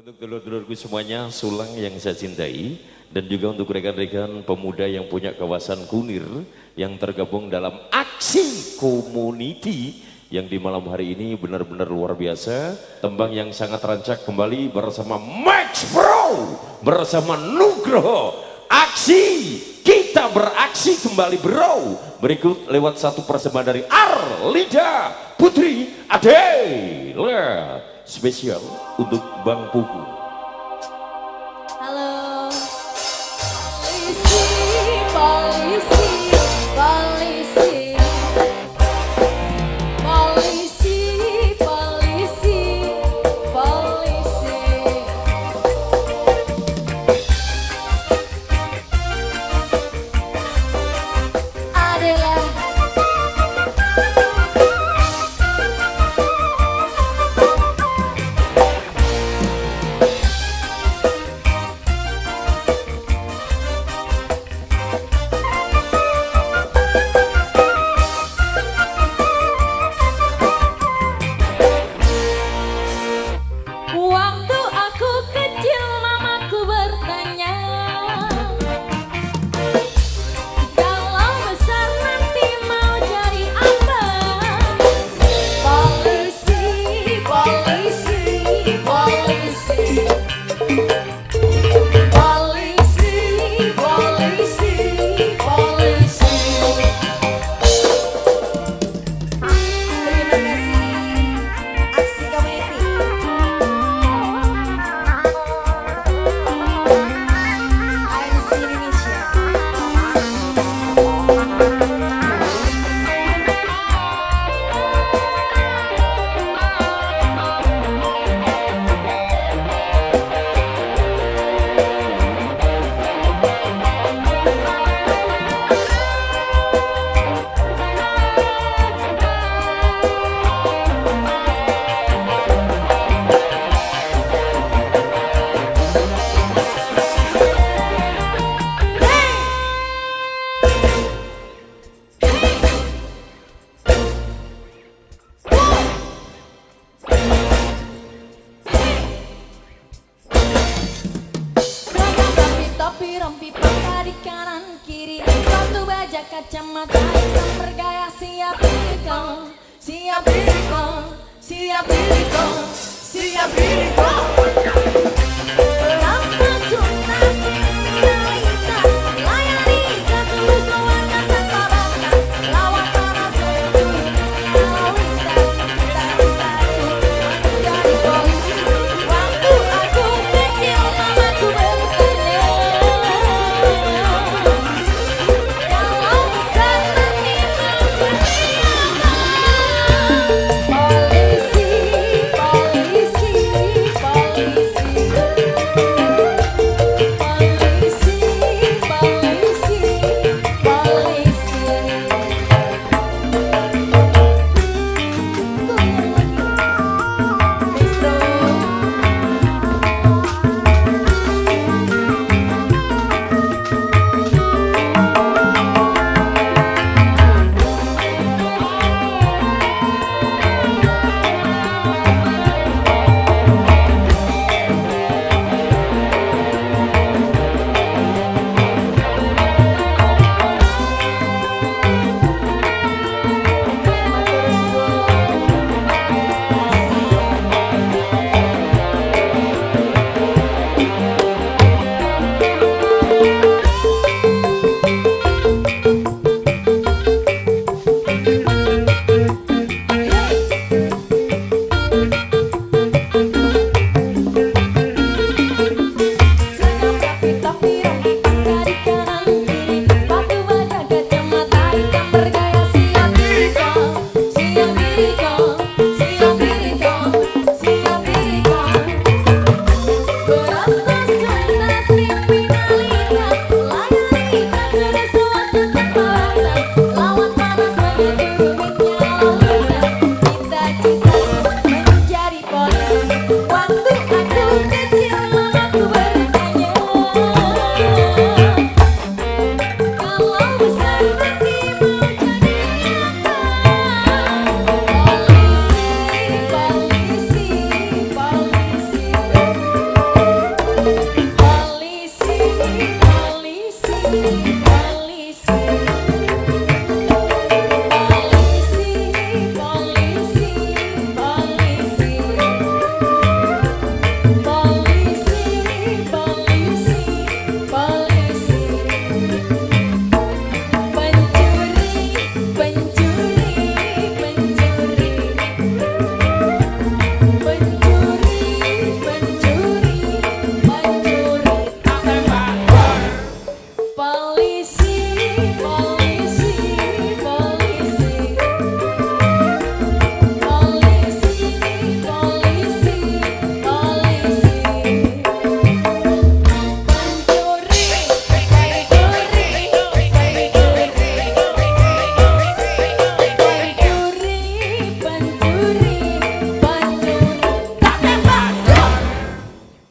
Untuk dulur-dulurku semuanya, Sulang yang saya cintai, dan juga untuk rekan-rekan pemuda yang punya kawasan Kunir, yang tergabung dalam aksi community, yang di malam hari ini benar-benar luar biasa. Tembang yang sangat rancak kembali bersama Max Pro, bersama Nugroho. Aksi, kita beraksi kembali bro. Berikut lewat satu persembahan dari Arlida Putri Adela. Spesial untuk Bang Pugu. Halo. Polisi, polisi. be di kanan kiri Sepatu baja kacamata hitam bergaya siap diriku Siap diriku, siap diriku, siap diriku gotta Música